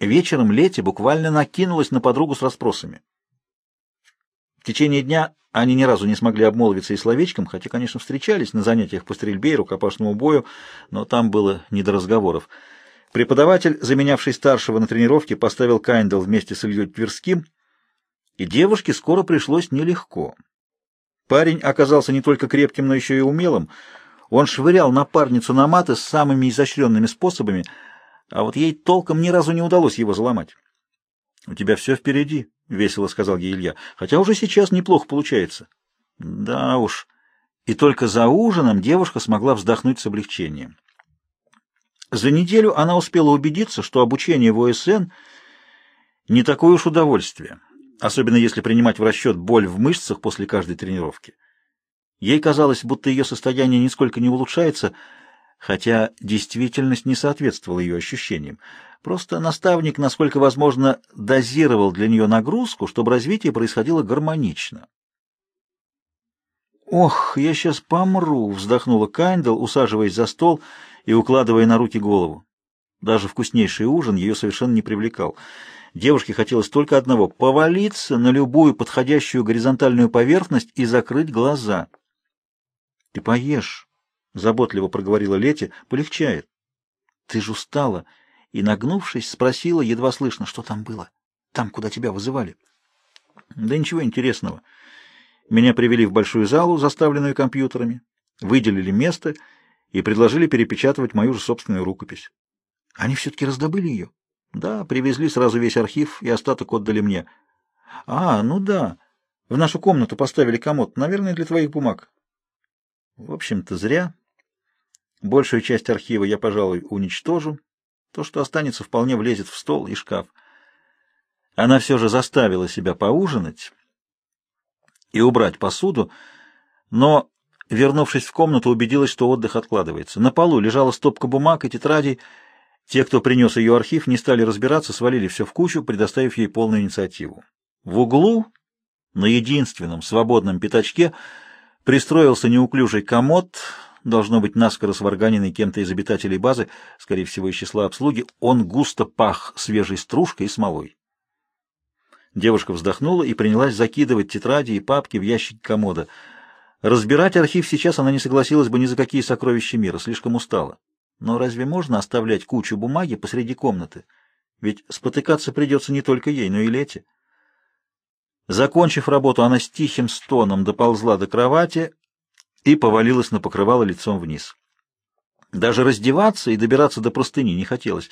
Вечером Лети буквально накинулась на подругу с расспросами. В течение дня они ни разу не смогли обмолвиться и словечком, хотя, конечно, встречались на занятиях по стрельбе и рукопашному бою, но там было не до разговоров. Преподаватель, заменявший старшего на тренировке, поставил Кайндл вместе с Ильей Тверским, и девушке скоро пришлось нелегко. Парень оказался не только крепким, но еще и умелым. Он швырял напарницу на маты самыми изощренными способами, а вот ей толком ни разу не удалось его заломать. — У тебя все впереди, — весело сказал ей Илья, — хотя уже сейчас неплохо получается. — Да уж. И только за ужином девушка смогла вздохнуть с облегчением. За неделю она успела убедиться, что обучение в ОСН не такое уж удовольствие особенно если принимать в расчет боль в мышцах после каждой тренировки. Ей казалось, будто ее состояние нисколько не улучшается, хотя действительность не соответствовала ее ощущениям. Просто наставник, насколько возможно, дозировал для нее нагрузку, чтобы развитие происходило гармонично. «Ох, я сейчас помру!» — вздохнула Кайндл, усаживаясь за стол и укладывая на руки голову. Даже вкуснейший ужин ее совершенно не привлекал. Девушке хотелось только одного — повалиться на любую подходящую горизонтальную поверхность и закрыть глаза. — Ты поешь, — заботливо проговорила Лети, — полегчает. — Ты же устала. И, нагнувшись, спросила, едва слышно, что там было. Там, куда тебя вызывали. — Да ничего интересного. Меня привели в большую залу, заставленную компьютерами, выделили место и предложили перепечатывать мою же собственную рукопись. Они все-таки раздобыли ее? Да, привезли сразу весь архив и остаток отдали мне. А, ну да. В нашу комнату поставили комод, наверное, для твоих бумаг. В общем-то, зря. Большую часть архива я, пожалуй, уничтожу. То, что останется, вполне влезет в стол и шкаф. Она все же заставила себя поужинать и убрать посуду, но, вернувшись в комнату, убедилась, что отдых откладывается. На полу лежала стопка бумаг и тетрадей, те, кто принес ее архив, не стали разбираться, свалили все в кучу, предоставив ей полную инициативу. В углу, на единственном свободном пятачке, пристроился неуклюжий комод, должно быть наскоро сварганенный кем-то из обитателей базы, скорее всего, из числа обслуги, он густо пах свежей стружкой и смолой. Девушка вздохнула и принялась закидывать тетради и папки в ящик комода. Разбирать архив сейчас она не согласилась бы ни за какие сокровища мира, слишком устала. Но разве можно оставлять кучу бумаги посреди комнаты? Ведь спотыкаться придется не только ей, но и Лете. Закончив работу, она с тихим стоном доползла до кровати и повалилась на покрывало лицом вниз. Даже раздеваться и добираться до простыни не хотелось.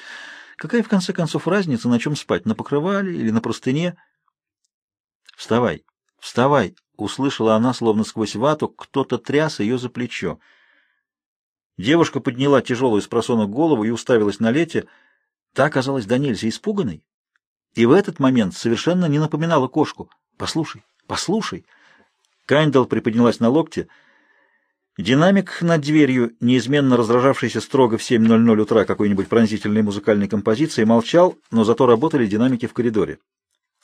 Какая, в конце концов, разница, на чем спать, на покрывале или на простыне? «Вставай, вставай!» — услышала она, словно сквозь вату, кто-то тряс ее за плечо. Девушка подняла тяжелую с просонок голову и уставилась на Лете. Та оказалась до нельзя испуганной. И в этот момент совершенно не напоминала кошку. «Послушай, послушай!» Кайндал приподнялась на локте. Динамик над дверью, неизменно раздражавшийся строго в 7.00 утра какой-нибудь пронзительной музыкальной композиции, молчал, но зато работали динамики в коридоре.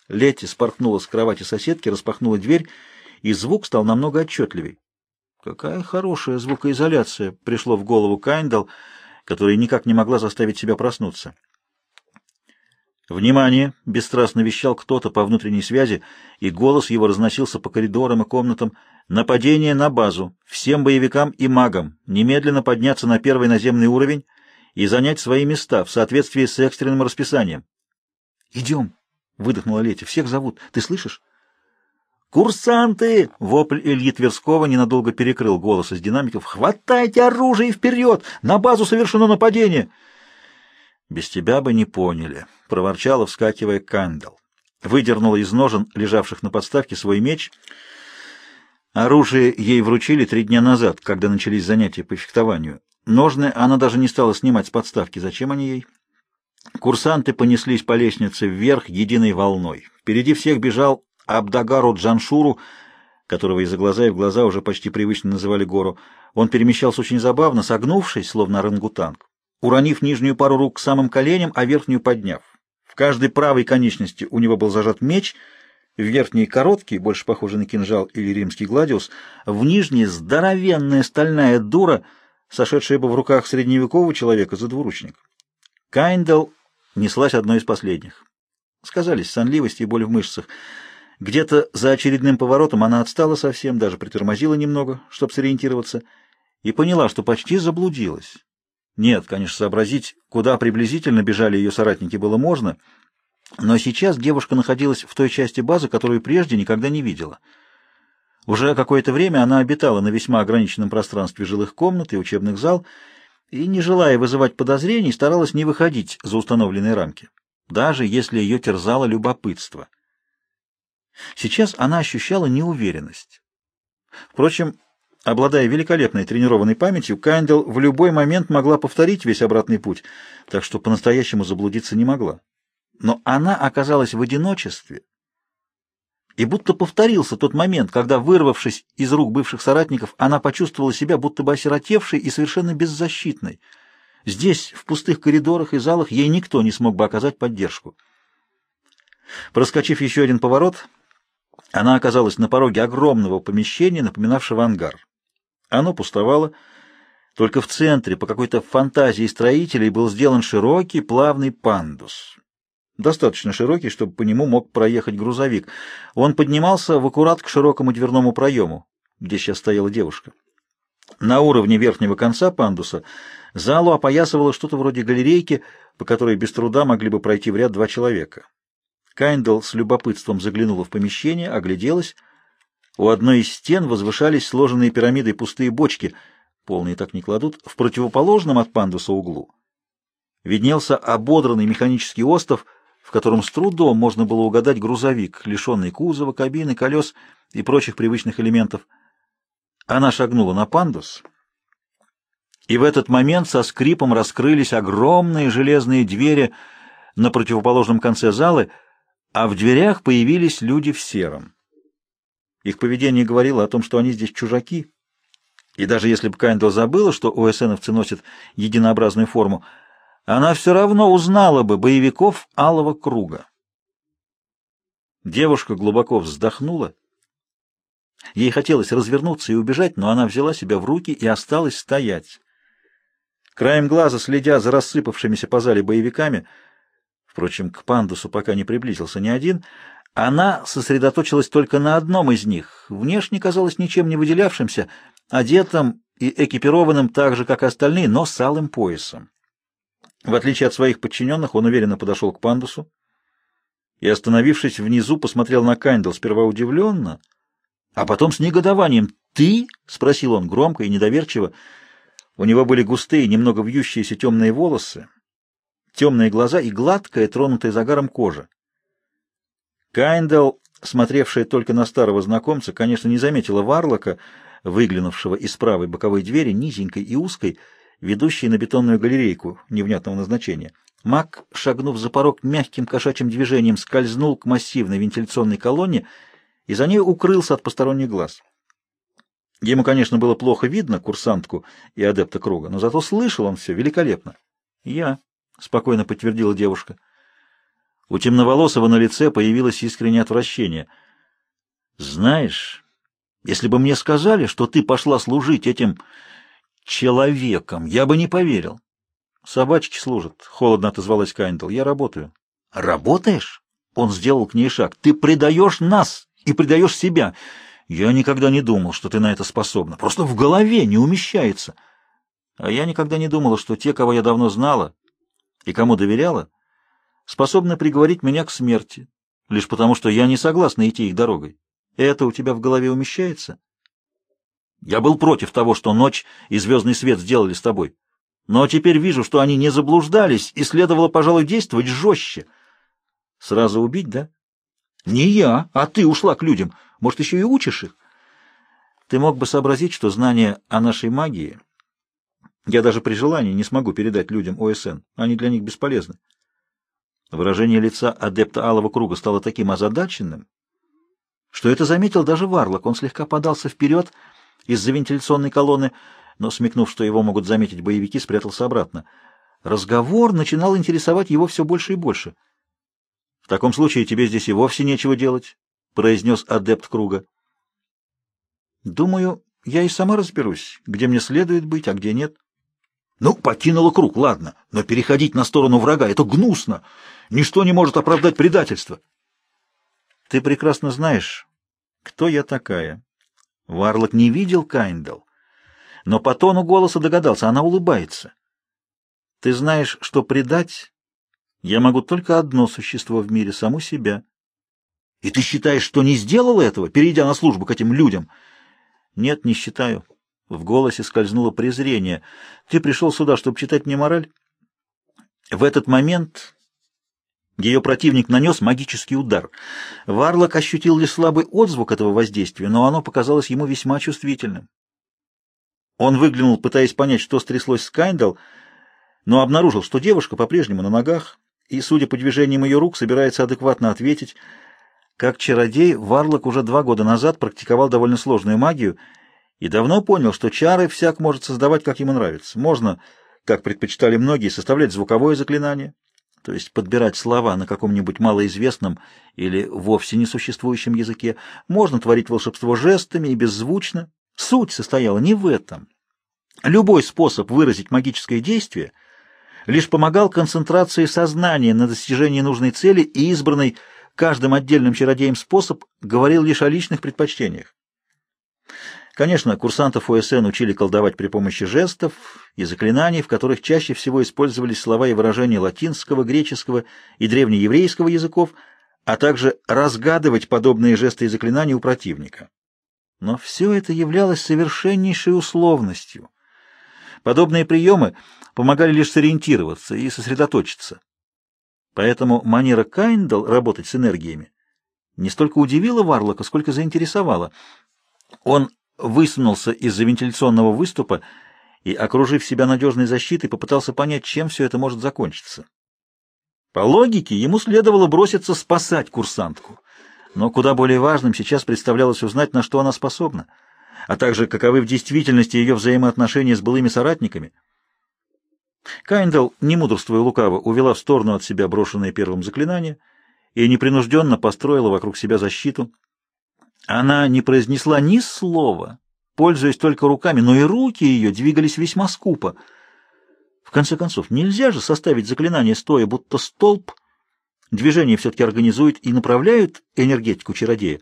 Летти спорхнула с кровати соседки, распахнула дверь, и звук стал намного отчетливей. Какая хорошая звукоизоляция, пришло в голову Кайндал, которая никак не могла заставить себя проснуться. «Внимание!» — бесстрастно вещал кто-то по внутренней связи, и голос его разносился по коридорам и комнатам. «Нападение на базу! Всем боевикам и магам! Немедленно подняться на первый наземный уровень и занять свои места в соответствии с экстренным расписанием!» «Идем!» — выдохнула Летя. «Всех зовут. Ты слышишь?» «Курсанты!» — вопль Ильи Тверского ненадолго перекрыл голос из динамиков. «Хватайте оружие и вперед! На базу совершено нападение!» «Без тебя бы не поняли», — проворчала, вскакивая Кандал. Выдернула из ножен, лежавших на подставке, свой меч. Оружие ей вручили три дня назад, когда начались занятия по фехтованию. Ножны она даже не стала снимать с подставки. Зачем они ей? Курсанты понеслись по лестнице вверх единой волной. Впереди всех бежал Абдагару Джаншуру, которого из-за глаза и в глаза уже почти привычно называли гору. Он перемещался очень забавно, согнувшись, словно орангутанг, уронив нижнюю пару рук к самым коленям, а верхнюю подняв. В каждой правой конечности у него был зажат меч, в верхней короткий, больше похожий на кинжал или римский гладиус, в нижней здоровенная стальная дура, сошедшая бы в руках средневекового человека за двуручник. Кайндал неслась одной из последних. Сказались сонливость и боль в мышцах. Где-то за очередным поворотом она отстала совсем, даже притормозила немного, чтобы сориентироваться, и поняла, что почти заблудилась. Нет, конечно, сообразить, куда приблизительно бежали ее соратники, было можно, но сейчас девушка находилась в той части базы, которую прежде никогда не видела. Уже какое-то время она обитала на весьма ограниченном пространстве жилых комнат и учебных зал, и, не желая вызывать подозрений, старалась не выходить за установленные рамки, даже если ее терзало любопытство. Сейчас она ощущала неуверенность. Впрочем, обладая великолепной тренированной памятью, Кандел в любой момент могла повторить весь обратный путь, так что по-настоящему заблудиться не могла. Но она оказалась в одиночестве, и будто повторился тот момент, когда, вырвавшись из рук бывших соратников, она почувствовала себя будто бы осиротевшей и совершенно беззащитной. Здесь, в пустых коридорах и залах, ей никто не смог бы оказать поддержку. Проскочив еще один поворот, она оказалась на пороге огромного помещения, напоминавшего ангар. Оно пустовало, только в центре по какой-то фантазии строителей был сделан широкий плавный пандус. Достаточно широкий, чтобы по нему мог проехать грузовик. Он поднимался в аккурат к широкому дверному проему, где сейчас стояла девушка. На уровне верхнего конца пандуса залу опоясывало что-то вроде галерейки, по которой без труда могли бы пройти в ряд два человека. Кайндл с любопытством заглянула в помещение, огляделась. У одной из стен возвышались сложенные пирамидой пустые бочки, полные так не кладут, в противоположном от пандуса углу. Виднелся ободранный механический остов, в котором с трудом можно было угадать грузовик, лишенный кузова, кабины, колес и прочих привычных элементов. Она шагнула на пандус, и в этот момент со скрипом раскрылись огромные железные двери на противоположном конце залы — а в дверях появились люди в сером. Их поведение говорило о том, что они здесь чужаки, и даже если бы Кайндл забыла, что ОСНовцы носят единообразную форму, она все равно узнала бы боевиков Алого Круга. Девушка глубоко вздохнула. Ей хотелось развернуться и убежать, но она взяла себя в руки и осталась стоять. Краем глаза, следя за рассыпавшимися по зале боевиками, Впрочем, к пандусу пока не приблизился ни один. Она сосредоточилась только на одном из них, внешне казалось ничем не выделявшимся, одетым и экипированным так же, как и остальные, но с алым поясом. В отличие от своих подчиненных, он уверенно подошел к пандусу и, остановившись внизу, посмотрел на Кайндл сперва удивленно, а потом с негодованием. «Ты?» — спросил он громко и недоверчиво. У него были густые, немного вьющиеся темные волосы, темные глаза и гладкая, тронутая загаром кожа. Кайндл, смотревшая только на старого знакомца, конечно, не заметила Варлока, выглянувшего из правой боковой двери, низенькой и узкой, ведущей на бетонную галерейку невнятного назначения. Мак, шагнув за порог мягким кошачьим движением, скользнул к массивной вентиляционной колонне и за ней укрылся от посторонних глаз. Ему, конечно, было плохо видно курсантку и адепта круга, но зато слышал он все великолепно. «Я», — спокойно подтвердила девушка. У темноволосого на лице появилось искреннее отвращение. «Знаешь, если бы мне сказали, что ты пошла служить этим человеком, я бы не поверил». «Собачки служат», — холодно отозвалась Кайндл. «Я работаю». «Работаешь?» — он сделал к ней шаг. «Ты предаешь нас и предаешь себя. Я никогда не думал, что ты на это способна. Просто в голове не умещается». А я никогда не думала, что те, кого я давно знала, и кому доверяла, способна приговорить меня к смерти, лишь потому что я не согласна идти их дорогой. Это у тебя в голове умещается? Я был против того, что ночь и звездный свет сделали с тобой. Но теперь вижу, что они не заблуждались, и следовало, пожалуй, действовать жестче. Сразу убить, да? Не я, а ты ушла к людям. Может, еще и учишь их? Ты мог бы сообразить, что знание о нашей магии я даже при желании не смогу передать людям ОСН. Они для них бесполезны. Выражение лица адепта Алого Круга стало таким озадаченным, что это заметил даже Варлок. Он слегка подался вперед из-за вентиляционной колонны, но, смекнув, что его могут заметить боевики, спрятался обратно. Разговор начинал интересовать его все больше и больше. — В таком случае тебе здесь и вовсе нечего делать, — произнес адепт Круга. — Думаю, я и сама разберусь, где мне следует быть, а где нет. Ну, покинула круг, ладно, но переходить на сторону врага — это гнусно. Ничто не может оправдать предательство. Ты прекрасно знаешь, кто я такая. Варлок не видел Кайндал, но по тону голоса догадался, она улыбается. Ты знаешь, что предать я могу только одно существо в мире — саму себя. И ты считаешь, что не сделал этого, перейдя на службу к этим людям? Нет, не считаю. В голосе скользнуло презрение. Ты пришел сюда, чтобы читать мне мораль? В этот момент ее противник нанес магический удар. Варлок ощутил лишь слабый отзвук этого воздействия, но оно показалось ему весьма чувствительным. Он выглянул, пытаясь понять, что стряслось с Кайндал, но обнаружил, что девушка по-прежнему на ногах, и, судя по движениям ее рук, собирается адекватно ответить — как чародей, Варлок уже два года назад практиковал довольно сложную магию и давно понял, что чары всяк может создавать, как ему нравится. Можно, как предпочитали многие, составлять звуковое заклинание, то есть подбирать слова на каком-нибудь малоизвестном или вовсе несуществующем языке. Можно творить волшебство жестами и беззвучно. Суть состояла не в этом. Любой способ выразить магическое действие лишь помогал концентрации сознания на достижении нужной цели и избранной каждым отдельным чародеем способ говорил лишь о личных предпочтениях. Конечно, курсантов ОСН учили колдовать при помощи жестов и заклинаний, в которых чаще всего использовались слова и выражения латинского, греческого и древнееврейского языков, а также разгадывать подобные жесты и заклинания у противника. Но все это являлось совершеннейшей условностью. Подобные приемы помогали лишь сориентироваться и сосредоточиться. Поэтому манера Кайндал работать с энергиями не столько удивила Варлока, сколько заинтересовала. Он высунулся из-за вентиляционного выступа и, окружив себя надежной защитой, попытался понять, чем все это может закончиться. По логике, ему следовало броситься спасать курсантку, но куда более важным сейчас представлялось узнать, на что она способна, а также каковы в действительности ее взаимоотношения с былыми соратниками — Кайндал, не мудрствуя лукаво, увела в сторону от себя брошенное первым заклинание и непринужденно построила вокруг себя защиту. Она не произнесла ни слова, пользуясь только руками, но и руки ее двигались весьма скупо. В конце концов, нельзя же составить заклинание стоя, будто столб. Движение все-таки организует и направляют энергетику чародея.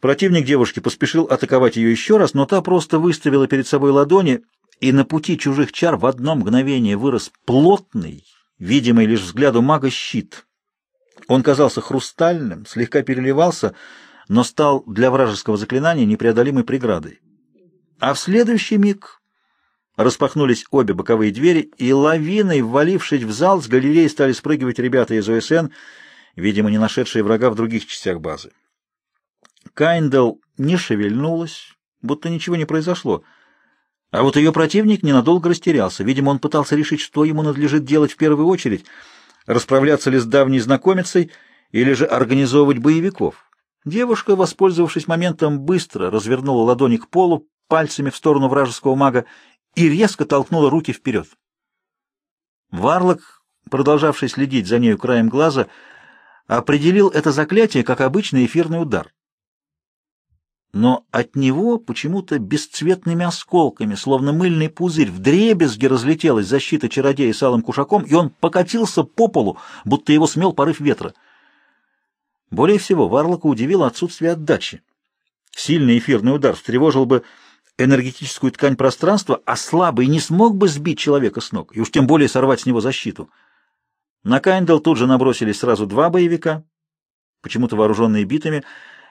Противник девушки поспешил атаковать ее еще раз, но та просто выставила перед собой ладони — и на пути чужих чар в одно мгновение вырос плотный, видимый лишь взгляду мага, щит. Он казался хрустальным, слегка переливался, но стал для вражеского заклинания непреодолимой преградой. А в следующий миг распахнулись обе боковые двери, и лавиной, ввалившись в зал, с галереи стали спрыгивать ребята из ОСН, видимо, не нашедшие врага в других частях базы. Кайндел не шевельнулась, будто ничего не произошло — а вот ее противник ненадолго растерялся. Видимо, он пытался решить, что ему надлежит делать в первую очередь, расправляться ли с давней знакомицей или же организовывать боевиков. Девушка, воспользовавшись моментом, быстро развернула ладони к полу, пальцами в сторону вражеского мага и резко толкнула руки вперед. Варлок, продолжавший следить за нею краем глаза, определил это заклятие как обычный эфирный удар но от него почему-то бесцветными осколками, словно мыльный пузырь, вдребезги разлетелась защита чародея с алым кушаком, и он покатился по полу, будто его смел порыв ветра. Более всего Варлока удивило отсутствие отдачи. Сильный эфирный удар встревожил бы энергетическую ткань пространства, а слабый не смог бы сбить человека с ног, и уж тем более сорвать с него защиту. На Кайндал тут же набросились сразу два боевика, почему-то вооруженные битами,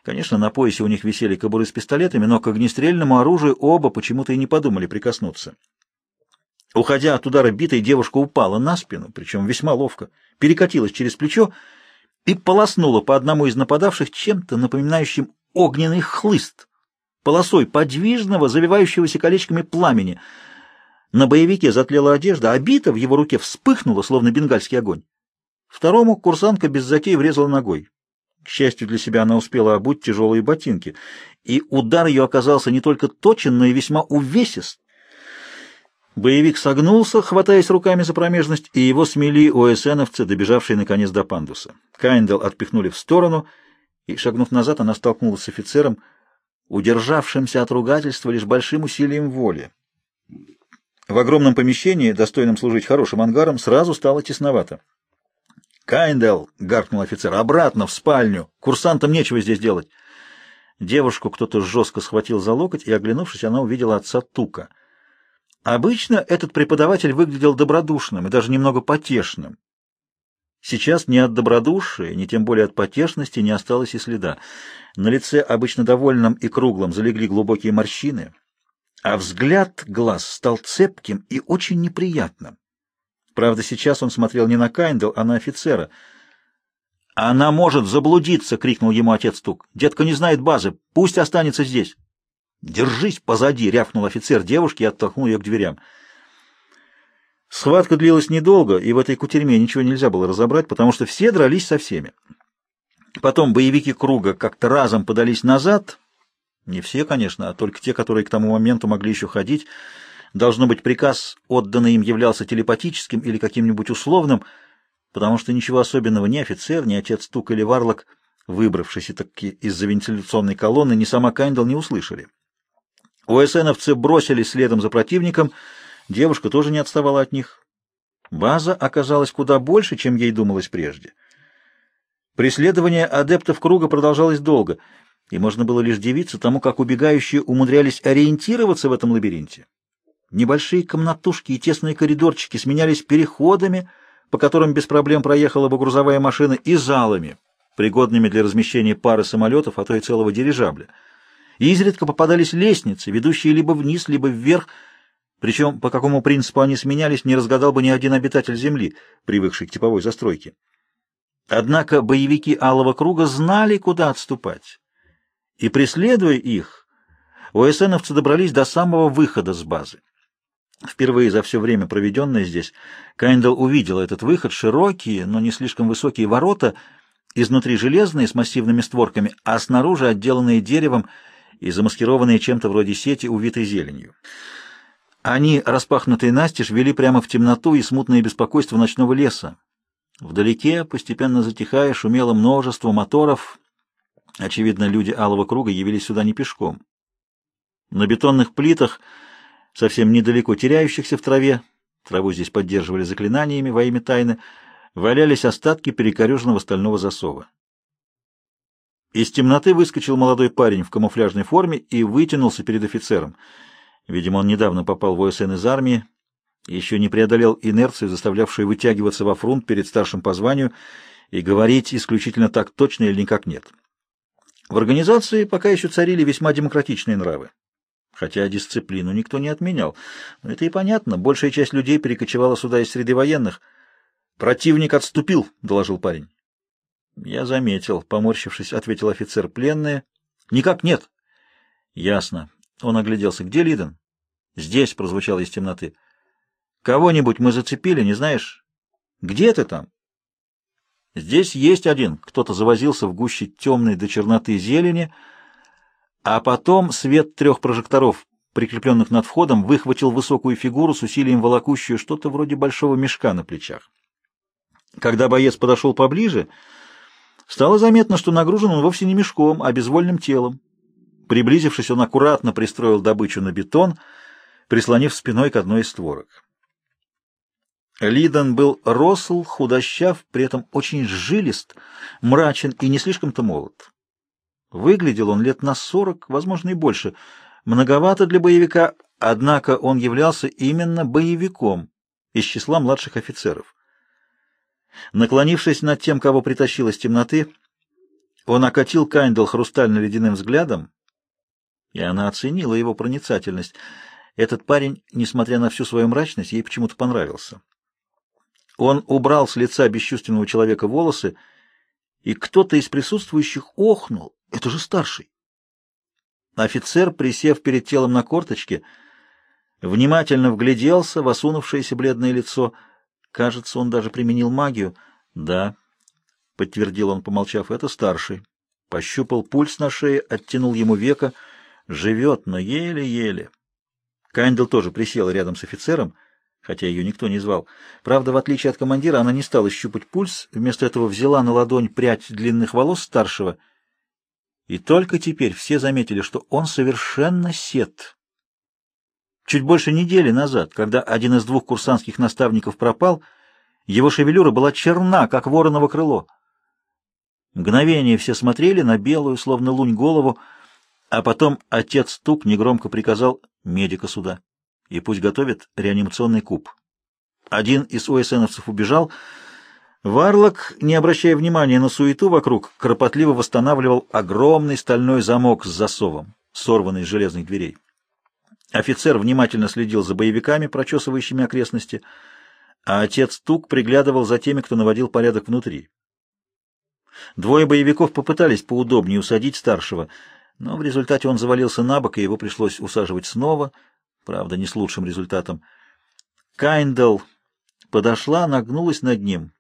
Конечно, на поясе у них висели кобуры с пистолетами, но к огнестрельному оружию оба почему-то и не подумали прикоснуться. Уходя от удара битой, девушка упала на спину, причем весьма ловко, перекатилась через плечо и полоснула по одному из нападавших чем-то напоминающим огненный хлыст, полосой подвижного, завивающегося колечками пламени. На боевике затлела одежда, а бита в его руке вспыхнула, словно бенгальский огонь. Второму курсантка без затей врезала ногой. К счастью для себя, она успела обуть тяжелые ботинки, и удар ее оказался не только точен, но и весьма увесист. Боевик согнулся, хватаясь руками за промежность, и его смели ОСНовцы, добежавшие наконец до пандуса. Кайндел отпихнули в сторону, и, шагнув назад, она столкнулась с офицером, удержавшимся от ругательства лишь большим усилием воли. В огромном помещении, достойном служить хорошим ангаром, сразу стало тесновато. «Кайндел!» — гаркнул офицер. «Обратно, в спальню! Курсантам нечего здесь делать!» Девушку кто-то жестко схватил за локоть, и, оглянувшись, она увидела отца Тука. Обычно этот преподаватель выглядел добродушным и даже немного потешным. Сейчас ни от добродушия, ни тем более от потешности не осталось и следа. На лице, обычно довольном и круглом, залегли глубокие морщины, а взгляд глаз стал цепким и очень неприятным. Правда, сейчас он смотрел не на Кайндл, а на офицера. «Она может заблудиться!» — крикнул ему отец Тук. «Детка не знает базы. Пусть останется здесь!» «Держись позади!» — рявкнул офицер девушки и оттолкнул ее к дверям. Схватка длилась недолго, и в этой кутерьме ничего нельзя было разобрать, потому что все дрались со всеми. Потом боевики круга как-то разом подались назад. Не все, конечно, а только те, которые к тому моменту могли еще ходить. Должно быть, приказ, отданный им, являлся телепатическим или каким-нибудь условным, потому что ничего особенного ни офицер, ни отец Тук или Варлок, выбравшись таки из-за вентиляционной колонны, ни сама Кайндл не услышали. ОСНовцы бросились следом за противником — Девушка тоже не отставала от них. База оказалась куда больше, чем ей думалось прежде. Преследование адептов круга продолжалось долго, и можно было лишь дивиться тому, как убегающие умудрялись ориентироваться в этом лабиринте. Небольшие комнатушки и тесные коридорчики сменялись переходами, по которым без проблем проехала бы грузовая машина, и залами, пригодными для размещения пары самолетов, а то и целого дирижабля. И изредка попадались лестницы, ведущие либо вниз, либо вверх, причем, по какому принципу они сменялись, не разгадал бы ни один обитатель Земли, привыкший к типовой застройке. Однако боевики Алого Круга знали, куда отступать. И, преследуя их, ОСНовцы добрались до самого выхода с базы. Впервые за все время, проведенное здесь, Кайндл увидел этот выход, широкие, но не слишком высокие ворота, изнутри железные, с массивными створками, а снаружи отделанные деревом и замаскированные чем-то вроде сети, увитой зеленью. Они, распахнутые настежь, вели прямо в темноту и смутное беспокойство ночного леса. Вдалеке, постепенно затихая, шумело множество моторов. Очевидно, люди Алого Круга явились сюда не пешком. На бетонных плитах, совсем недалеко теряющихся в траве, траву здесь поддерживали заклинаниями во имя тайны, валялись остатки перекореженного стального засова. Из темноты выскочил молодой парень в камуфляжной форме и вытянулся перед офицером — Видимо, он недавно попал в ОСН из армии, еще не преодолел инерцию, заставлявшую вытягиваться во фронт перед старшим по званию и говорить исключительно так точно или никак нет. В организации пока еще царили весьма демократичные нравы. Хотя дисциплину никто не отменял. Но это и понятно. Большая часть людей перекочевала сюда из среды военных. «Противник отступил», — доложил парень. «Я заметил», — поморщившись, ответил офицер. «Пленные?» «Никак нет». «Ясно. Он огляделся. «Где Лидон?» «Здесь», — прозвучало из темноты. «Кого-нибудь мы зацепили, не знаешь?» «Где ты там?» «Здесь есть один». Кто-то завозился в гуще темной до черноты зелени, а потом свет трех прожекторов, прикрепленных над входом, выхватил высокую фигуру с усилием волокущую что-то вроде большого мешка на плечах. Когда боец подошел поближе, стало заметно, что нагружен он вовсе не мешком, а безвольным телом. Приблизившись, он аккуратно пристроил добычу на бетон, прислонив спиной к одной из створок. Лидон был росл, худощав, при этом очень жилист, мрачен и не слишком-то молод. Выглядел он лет на сорок, возможно, и больше. Многовато для боевика, однако он являлся именно боевиком из числа младших офицеров. Наклонившись над тем, кого притащил из темноты, он окатил Кайндл хрустально-ледяным взглядом, и она оценила его проницательность. Этот парень, несмотря на всю свою мрачность, ей почему-то понравился. Он убрал с лица бесчувственного человека волосы, и кто-то из присутствующих охнул. Это же старший. Офицер, присев перед телом на корточке, внимательно вгляделся в осунувшееся бледное лицо. Кажется, он даже применил магию. «Да», — подтвердил он, помолчав, — «это старший». Пощупал пульс на шее, оттянул ему века — Живет, но еле-еле. Кайндл тоже присела рядом с офицером, хотя ее никто не звал. Правда, в отличие от командира, она не стала щупать пульс, вместо этого взяла на ладонь прядь длинных волос старшего. И только теперь все заметили, что он совершенно сед. Чуть больше недели назад, когда один из двух курсантских наставников пропал, его шевелюра была черна, как вороново крыло. Мгновение все смотрели на белую, словно лунь, голову, а потом отец Тук негромко приказал медика сюда, и пусть готовит реанимационный куб. Один из ОСНовцев убежал. Варлок, не обращая внимания на суету вокруг, кропотливо восстанавливал огромный стальной замок с засовом, сорванный из железных дверей. Офицер внимательно следил за боевиками, прочесывающими окрестности, а отец Тук приглядывал за теми, кто наводил порядок внутри. Двое боевиков попытались поудобнее усадить старшего, но в результате он завалился на бок, и его пришлось усаживать снова, правда, не с лучшим результатом. Кайндл подошла, нагнулась над ним,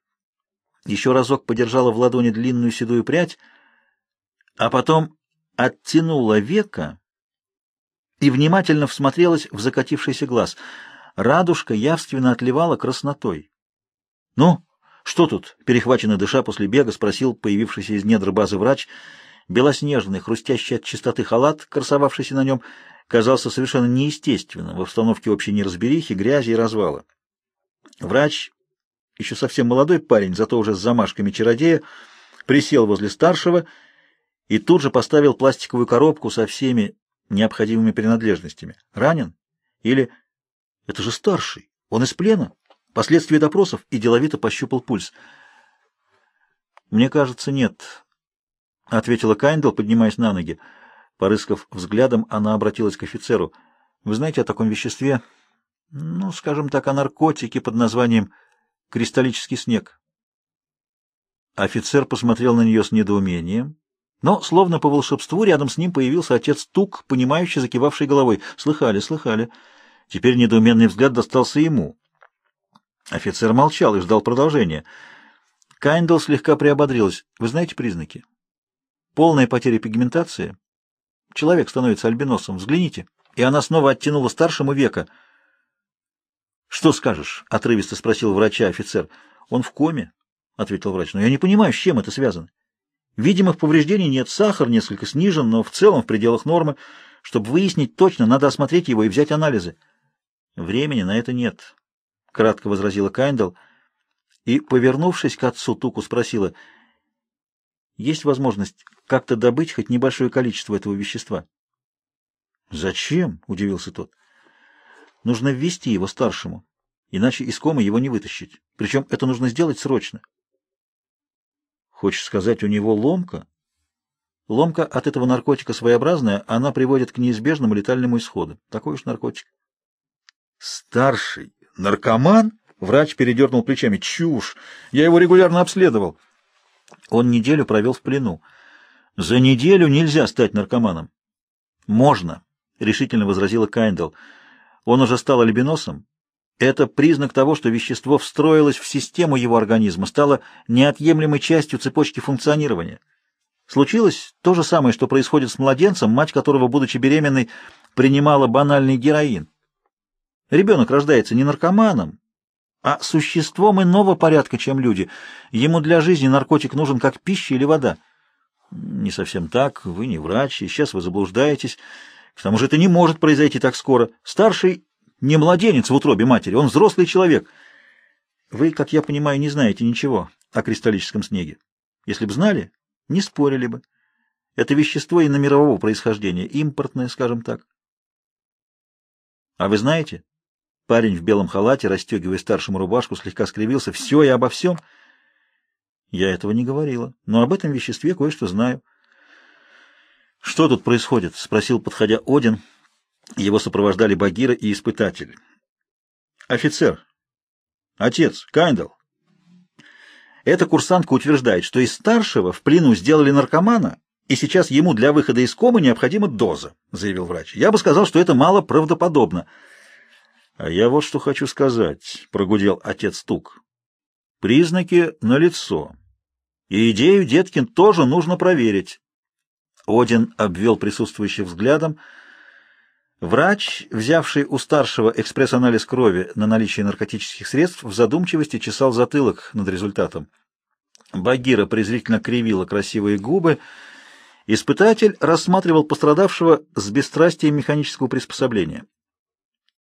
еще разок подержала в ладони длинную седую прядь, а потом оттянула века и внимательно всмотрелась в закатившийся глаз. Радужка явственно отливала краснотой. — Ну, что тут? — перехваченно дыша после бега, спросил появившийся из недр базы врач. Белоснежный, хрустящий от чистоты халат, красовавшийся на нем, казался совершенно неестественным в обстановке общей неразберихи, грязи и развала. Врач, еще совсем молодой парень, зато уже с замашками чародея, присел возле старшего и тут же поставил пластиковую коробку со всеми необходимыми принадлежностями. Ранен? Или... Это же старший. Он из плена? Последствия допросов? И деловито пощупал пульс. Мне кажется, нет, — ответила Кайндл, поднимаясь на ноги. Порыскав взглядом, она обратилась к офицеру. Вы знаете о таком веществе? Ну, скажем так, о наркотике под названием кристаллический снег. Офицер посмотрел на нее с недоумением. Но, словно по волшебству, рядом с ним появился отец Тук, понимающий, закивавший головой. Слыхали, слыхали. Теперь недоуменный взгляд достался ему. Офицер молчал и ждал продолжения. Кайндл слегка приободрилась. Вы знаете признаки? Полная потеря пигментации. Человек становится альбиносом. Взгляните. И она снова оттянула старшему века. «Что скажешь?» — отрывисто спросил врача офицер. «Он в коме», — ответил врач. «Но я не понимаю, с чем это связано». Видимых повреждений нет, сахар несколько снижен, но в целом в пределах нормы. Чтобы выяснить точно, надо осмотреть его и взять анализы. Времени на это нет, — кратко возразила Кайндл. И, повернувшись к отцу, Туку спросила, есть возможность как-то добыть хоть небольшое количество этого вещества? Зачем? — удивился тот. Нужно ввести его старшему, иначе из комы его не вытащить. Причем это нужно сделать срочно. Хочешь сказать, у него ломка? Ломка от этого наркотика своеобразная, она приводит к неизбежному летальному исходу. Такой уж наркотик. Старший наркоман? Врач передернул плечами. Чушь! Я его регулярно обследовал. Он неделю провел в плену. За неделю нельзя стать наркоманом. Можно, решительно возразила Кайндл. Он уже стал альбиносом, это признак того, что вещество встроилось в систему его организма, стало неотъемлемой частью цепочки функционирования. Случилось то же самое, что происходит с младенцем, мать которого, будучи беременной, принимала банальный героин. Ребенок рождается не наркоманом, а существом иного порядка, чем люди. Ему для жизни наркотик нужен как пища или вода. Не совсем так, вы не врач, и сейчас вы заблуждаетесь. К тому же это не может произойти так скоро. Старший не младенец в утробе матери, он взрослый человек. Вы, как я понимаю, не знаете ничего о кристаллическом снеге. Если бы знали, не спорили бы. Это вещество и на мирового происхождения, импортное, скажем так. А вы знаете? Парень в белом халате, расстегивая старшему рубашку, слегка скривился. Все и обо всем. Я этого не говорила, но об этом веществе кое-что знаю. Что тут происходит? Спросил, подходя Один. Его сопровождали Багира и испытатель. «Офицер! Отец! Кайндл!» Эта курсантка утверждает, что из старшего в плену сделали наркомана, и сейчас ему для выхода из комы необходима доза, заявил врач. Я бы сказал, что это мало правдоподобно. А я вот что хочу сказать, прогудел отец Тук. Признаки налицо. И идею Деткин тоже нужно проверить. Один обвел присутствующих взглядом, Врач, взявший у старшего экспресс-анализ крови на наличие наркотических средств, в задумчивости чесал затылок над результатом. Багира презрительно кривила красивые губы. Испытатель рассматривал пострадавшего с бесстрастием механического приспособления.